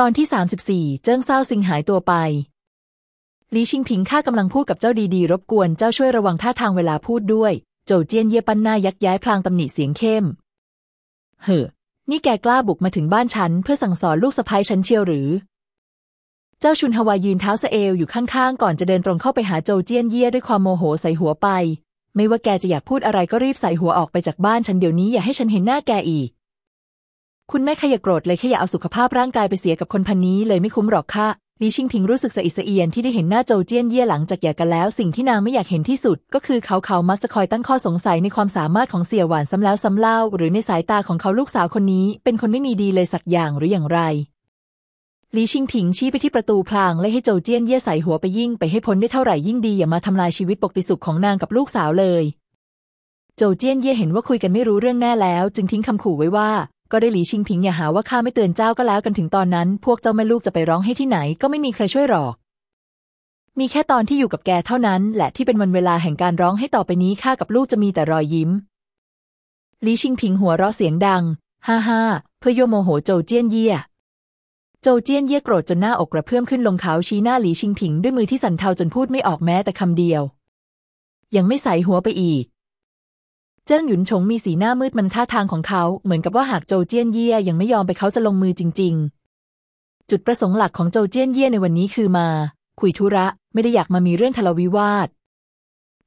ตอนที่ 34 เจิ้งเศร้าซิงหายตัวไปหลีชิงผิงข้ากำลังพูดกับเจ้าดีๆ รบกวนเจ้าช่วยระวังท่าทางเวลาพูดด้วย โจวเจี้ยนเย่ปั้นหน้ายักย้ายพลางตำหนิเสียงเข้มเฮ้อนี่แกกล้าบุกมาถึงบ้านฉันเพื่อสั่งสอนลูกสะพ้ยฉันเชียวหรือ เจ้าชุนฮวายืนเท้าสะเอวอยู่ข้างๆ ก่อนจะเดินตรงเข้าไปหาโจวเจี้ยนเย่ด้วยความโมโหใส่หัวไป ไม่ว่าแกจะอยากพูดอะไรก็รีบใส่หัวออกไปจากบ้านฉันเดี๋ยวนี้อย่าให้ฉันเห็นหน้าแกอีก คุณแม่ขยาโกรธเลยแค่อย่าเอาสุขภาพร่างกายไปเสียกับคนพันนี้เลยไม่คุ้มหรอกค่ะลีชิงพิงรู้สึกสะอิดสะเอียนที่ได้เห็นหน้าโจวเจี้ยนเย่หลังจากหย่ากันแล้ว สิ่งที่นางไม่อยากเห็นที่สุด ก็คือเขาเขามักจะคอยตั้งข้อสงสัยในความสามารถของเสี่ยหวานซ้ำแล้วซ้ำเล่า หรือในสายตาของเขาลูกสาวคนนี้ เป็นคนไม่มีดีเลยสักอย่างหรืออย่างไรลีชิงผิงชี้ไปที่ประตูพลางและให้โจวเจี้ยนเย่ใส่หัวไปยิ่งไปให้พ้นได้เท่าไหร่ยิ่งดีอย่ามาทำลายชีวิตปกติสุขของนางกับลูกสาวเลย โจวเจี้ยนเย่เห็นว่าคุยกันไม่รู้เรื่องแน่แล้ว จึงทิ้งคำขู่ไว้ว่า ก็ได้หลีชิงผิงอย่าหาว่าข้าไม่เตือนเจ้าก็แล้วกันถึงตอนนั้น พวกเจ้าแม่ลูกจะไปร้องให้ที่ไหนก็ไม่มีใครช่วยหรอก มีแค่ตอนที่อยู่กับแกเท่านั้นแหละที่เป็นวันเวลาแห่งการร้องให้ต่อไปนี้ข้ากับลูกจะมีแต่รอยยิ้มหลีชิงผิงหัวเราะเสียงดัง ฮ่าฮ่าเพื่อโยโมโหโจเจี้ยนเย่โจเจี้ยนเย่โกรธจนหน้าอกกระเพื่อมขึ้นลงเขาชี้หน้าหลีชิงผิงด้วยมือที่สั่นเทาจนพูดไม่ออกแม้แต่คำเดียว ยังไม่ใส่หัวไปอีก เจิ้งหยุนชงมีสีหน้ามืดมันท่าทางของเขาเหมือนกับว่าหากโจเจี้ยนเย่ยังไม่ยอมไปเขาจะลงมือจริง ๆ จุดประสงค์หลักของโจเจี้ยนเย่ในวันนี้คือมา คุยธุระไม่ได้อยากมามีเรื่องทะเลาวิวาท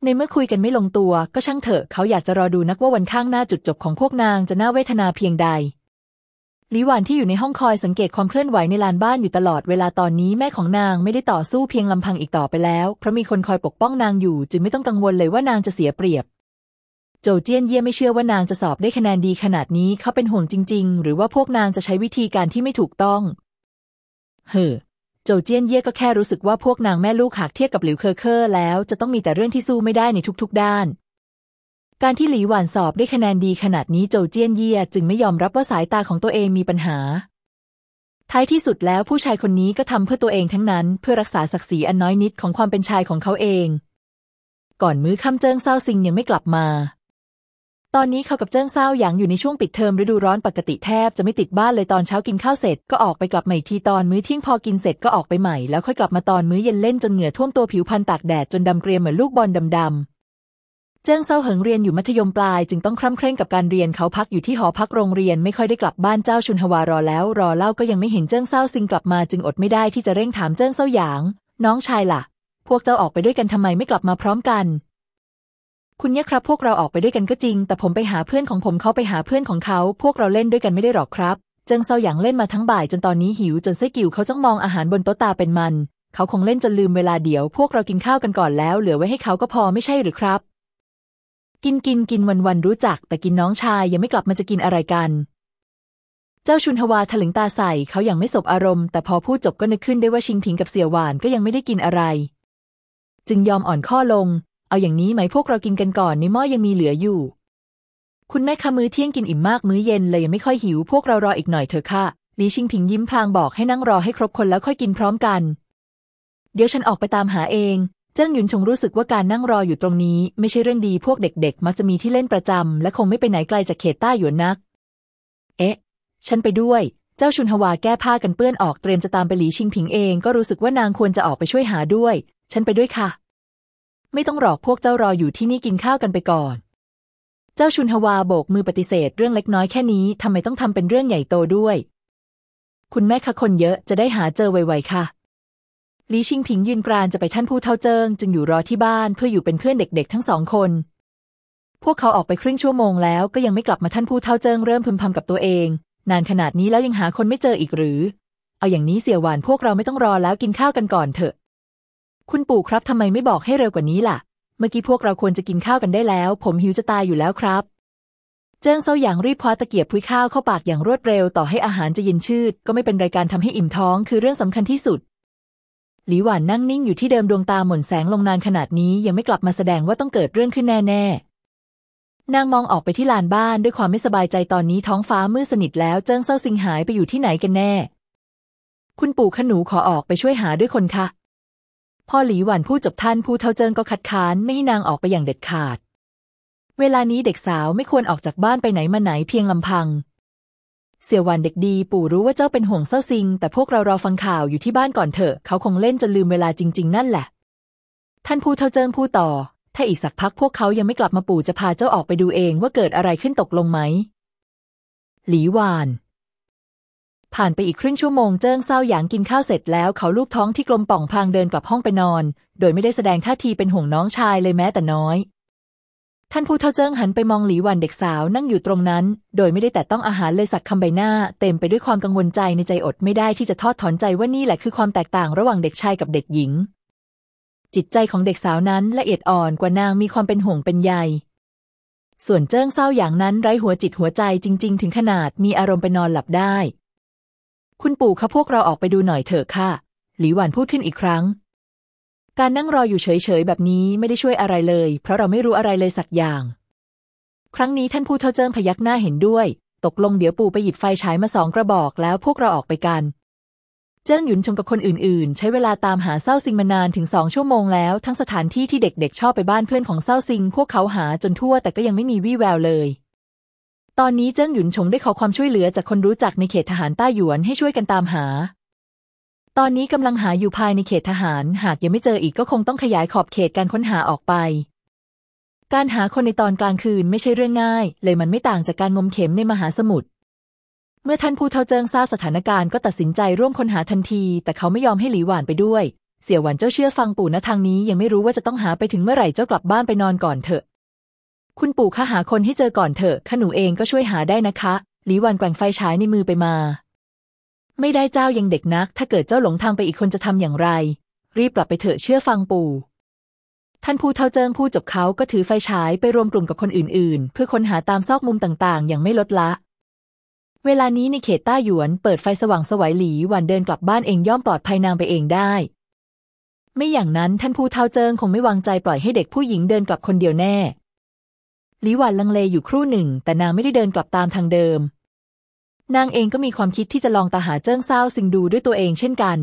ในเมื่อคุยกันไม่ลงตัวก็ช่างเถอะเขาอยากจะรอดูนักว่าวันข้างหน้าจุดจบของพวกนางจะน่าเวทนาเพียงใดลิหวานที่อยู่ในห้องคอยสังเกตความเคลื่อนไหวในลานบ้านอยู่ตลอดเวลาตอนนี้แม่ของนางไม่ได้ต่อสู้เพียงลำพังอีกต่อไปแล้ว เพราะมีคนคอยปกป้องนางอยู่ จึงไม่ต้องกังวลเลยว่านางจะเสียเปรียบ โจเจี้ยนเย่ไม่เชื่อว่านางจะสอบได้คะแนนดีขนาดนี้เขาเป็นห่วงจริง ๆ หรือว่าพวกนางจะใช้วิธีการที่ไม่ถูกต้อง เฮ้อโจเจี้ยนเย่ก็แค่รู้สึกว่าพวกนางแม่ลูกหากเทียบกับหลิวเคอเคอร์แล้วจะต้องมีแต่เรื่องที่สู้ไม่ได้ในทุก ๆ ด้าน การที่หลีหวานสอบได้คะแนนดีขนาดนี้โจเจี้ยนเย่จึงไม่ยอมรับว่าสายตาของตัวเองมีปัญหา ท้ายที่สุดแล้วผู้ชายคนนี้ก็ทำเพื่อตัวเองทั้งนั้น เพื่อรักษาศักดิ์ศรีอันน้อยนิดของความเป็นชายของเขาเอง ก่อนมื้อค่ำเจิ้งเศร้าซิงยังไม่กลับมา ตอนนี้เขากับเจิ้งเศร้าหยางอยู่ในช่วงปิดเทอมฤดูร้อนปกติแทบจะไม่ติดบ้านเลยตอนเช้ากินข้าวเสร็จก็ออกไปกลับใหม่ทีตอนมื้อเที่ยงพอกินเสร็จก็ออกไปใหม่แล้วค่อยกลับมาตอนมื้อเย็นเล่นจนเหงื่อท่วมตัวผิวพรรณตากแดดจนดำเกรียมเหมือนลูกบอลดำๆเจิ้งเศร้าเหิงเรียนอยู่มัธยมปลาย จึงต้องคร่ำเคร่งกับการเรียนเขาพักอยู่ที่หอพักโรงเรียนไม่ค่อยได้กลับบ้านเจ้าชุนฮวารอแล้ว รอเล่าก็ยังไม่เห็นเจิ้งเศร้าซิงกลับมาจึงอดไม่ได้ที่จะเร่งถามเจิ้งเศร้าหยาง น้องชายล่ะ พวกเจ้าออกไปด้วยกันทำไมไม่กลับมาพร้อมกัน คุณเนี่ยครับ พวกเราออกไปด้วยกันก็จริง แต่ผมไปหาเพื่อนของผมเขาไปหาเพื่อนของเขา พวกเราเล่นด้วยกันไม่ได้หรอกครับ เจิงเซาหยางเล่นมาทั้งบ่ายจนตอนนี้หิวจนไส้กิ่วเขาจ้องมองอาหารบนโต๊ะตาเป็นมัน เขาคงเล่นจนลืมเวลาเดี๋ยว พวกเรากินข้าวกันก่อนแล้ว เหลือไว้ให้เขาก็พอไม่ใช่หรือครับ กินกินกินวันวันรู้จัก แต่กินน้องชายยังไม่กลับมาจะกินอะไรกัน เจ้าชุนฮวาถลึงตาใส่เขาอย่างไม่สบอารมณ์ แต่พอพูดจบก็นึกขึ้นได้ว่าชิงถิงกับเสี่ยวหวานก็ยังไม่ได้กินอะไร จึงยอมอ่อนข้อลง เอาอย่างนี้ไหมพวกเรากินกันก่อนในหม้อยังมีเหลืออยู่ คุณแม่คะมื้อเที่ยงกินอิ่มมากมื้อเย็นเลยยังไม่ค่อยหิว พวกเรารออีกหน่อยเถอะค่ะลีชิงผิงยิ้มพลางบอกให้นั่งรอให้ครบคนแล้วค่อยกินพร้อมกัน เดี๋ยวฉันออกไปตามหาเอง เจิ้งหยุนชงรู้สึกว่าการนั่งรออยู่ตรงนี้ ไม่ใช่เรื่องดีพวกเด็ก ๆ มักจะมีที่เล่นประจำและคงไม่ไปไหนไกลจากเขตใต้หยวนนัก เอ๊ะ ฉันไปด้วย เจ้าชุนฮวาแก้ผ้ากันเปื้อนออกเตรียมจะตามไปหลีชิงผิงเอง ก็รู้สึกว่านางควรจะออกไปช่วยหาด้วย ฉันไปด้วยค่ะ ไม่ต้องรอพวกเจ้ารออยู่ที่นี่กินข้าวกันไปก่อน เจ้าชุนฮวาโบกมือปฏิเสธเรื่องเล็กน้อยแค่นี้ทำไมต้องทำเป็นเรื่องใหญ่โตด้วย คุณแม่คะคนเยอะจะได้หาเจอไวๆค่ะลีชิงผิงยืนกรานจะไปท่านผู้เท่าเจิงจึงอยู่รอที่บ้านเพื่ออยู่เป็นเพื่อนเด็กๆ ทั้งสองคน พวกเขาออกไปครึ่งชั่วโมงแล้วก็ยังไม่กลับมาท่านผู้เท่าเจิงเริ่มพึมพำกับตัวเอง นานขนาดนี้แล้วยังหาคนไม่เจออีกหรือ เอาอย่างนี้เสี่ยวหวานพวกเราไม่ต้องรอแล้วกินข้าวกันก่อนเถอะ คุณปู่ครับทำไมไม่บอกให้เร็วกว่านี้ล่ะ เมื่อกี้พวกเราควรจะกินข้าวกันได้แล้ว ผมหิวจะตายอยู่แล้วครับ เจิ้งเซาหยางรีบคว้าตะเกียบพุ้ยข้าวเข้าปากอย่างรวดเร็วต่อให้อาหารจะเย็นชืด ก็ไม่เป็นไรการทำให้อิ่มท้องคือเรื่องสำคัญที่สุด หลีหวานนั่งนิ่งอยู่ที่เดิมดวงตาหม่นแสงลงนานขนาดนี้ยังไม่กลับมาแสดงว่าต้องเกิดเรื่องขึ้นแน่ๆ นางมองออกไปที่ลานบ้านด้วยความไม่สบายใจตอนนี้ท้องฟ้ามืดสนิทแล้วเจิ้งเซาสิงหายไปอยู่ที่ไหนกันแน่ คุณปู่ขนูขอออกไปช่วยหาด้วยคนคะ พ่อหลีหวันพูดจบท่านผู้เท่าเจิงก็คัดค้านไม่ให้นางออกไปอย่างเด็ดขาด เวลานี้เด็กสาวไม่ควรออกจากบ้านไปไหนมาไหนเพียงลำพัง เสี่ยวหวานเด็กดีปู่รู้ว่าเจ้าเป็นห่วงเศร้าซิง แต่พวกเรารอฟังข่าวอยู่ที่บ้านก่อนเถอะ เขาคงเล่นจนลืมเวลาจริง ๆ นั่นแหละ ท่านผู้เท่าเจิงพูดต่อ ถ้าอีกสักพักพวกเขายังไม่กลับมาปู่จะพาเจ้าออกไปดูเองว่าเกิดอะไรขึ้นตกลงไหม หลีหวาน ผ่านไปอีกครึ่งชั่วโมงเจิ้งเศร้าหยางกินข้าวเสร็จแล้วเขาลูกท้องที่กลมป่องพางเดินกลับห้องไปนอน โดยไม่ได้แสดงท่าทีเป็นห่วงน้องชายเลยแม้แต่น้อย ท่านผู้เท่าเจิ้งหันไปมองหลีหวันเด็กสาวนั่งอยู่ตรงนั้น โดยไม่ได้แต่ต้องอาหารเลยสักคำใบหน้า เต็มไปด้วยความกังวลใจในใจอดไม่ได้ที่จะทอดถอนใจว่านี่แหละคือความแตกต่างระหว่างเด็กชายกับเด็กหญิง จิตใจของเด็กสาวนั้นละเอียดอ่อนกว่านางมีความเป็นห่วงเป็นใยส่วนเจิ้งเศร้าอย่างนั้นไร้หัวจิตหัวใจจริง ๆ ถึงขนาดมีอารมณ์ไปนอนหลับได้ คุณปู่คะพวกเราออกไปดูหน่อยเถอะค่ะ หลีหวันพูดขึ้นอีกครั้ง การนั่งรออยู่เฉยๆแบบนี้ไม่ได้ช่วยอะไรเลย เพราะเราไม่รู้อะไรเลยสักอย่าง ครั้งนี้ท่านผู้เท่าเจิ้งพยักหน้าเห็นด้วย ตกลงเดี๋ยวปู่ไปหยิบไฟฉายมาสองกระบอกแล้วพวกเราออกไปกัน เจิ้งหยุนชงกับคนอื่นๆ ใช้เวลาตามหาเศร้าซิงมานานถึงสองชั่วโมงแล้วทั้งสถานที่ที่เด็กๆ ชอบไปบ้านเพื่อนของเศร้าซิง พวกเขาหาจนทั่วแต่ก็ยังไม่มีวี่แววเลย ตอนนี้เจิ้งหยุนชงได้ขอความช่วยเหลือจากคนรู้จักในเขตทหารต้าหยวนให้ช่วยกันตามหา ตอนนี้กำลังหาอยู่ภายในเขตทหาร หากยังไม่เจออีกก็คงต้องขยายขอบเขตการค้นหาออกไป การหาคนในตอนกลางคืนไม่ใช่เรื่องง่าย เลยมันไม่ต่างจากการงมเข็มในมหาสมุทร เมื่อท่านผู้เท่าเจิงทราบสถานการณ์ก็ตัดสินใจร่วมค้นหาทันที แต่เขาไม่ยอมให้หลีหวานไปด้วย เสี่ยวหวานเจ้าเชื่อฟังปู่นะทางนี้ยังไม่รู้ว่าจะต้องหาไปถึงเมื่อไหร่เจ้ากลับบ้านไปนอนก่อนเถอะ คุณปู่คะหาคนให้เจอก่อนเถอะข้าหนูเองก็ช่วยหาได้นะคะหลีหวานแกว่งไฟฉายในมือไปมา ไม่ได้เจ้ายังเด็กนัก ถ้าเกิดเจ้าหลงทางไปอีกคนจะทำอย่างไร รีบกลับไปเถอะเชื่อฟังปู่ท่านผู้เท่าเจิงพูดจบเขาก็ถือไฟฉายไปรวมกลุ่มกับคนอื่น ๆ เพื่อค้นหาตามซอกมุมต่างๆ อย่างไม่ลดละ เวลานี้ในเขตต้าหยวนเปิดไฟสว่างสวัยหลีหวันเดินกลับบ้านเองย่อมปลอดภัยนางไปเองได้ ไม่อย่างนั้นท่านผู้เท่าเจิงคงไม่วางใจปล่อยให้เด็กผู้หญิงเดินกลับคนเดียวแน่ หลิหวันลังเลอยู่ครู่หนึ่ง แต่นางไม่ได้เดินกลับตามทางเดิม นางเองก็มีความคิดที่จะลองตาหาเจิ้งเศร้าสิงดูด้วยตัวเองเช่นกัน